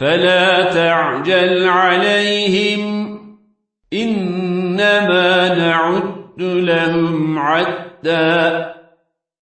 فلا تعجل عليهم. إنما نعد لهم عدا.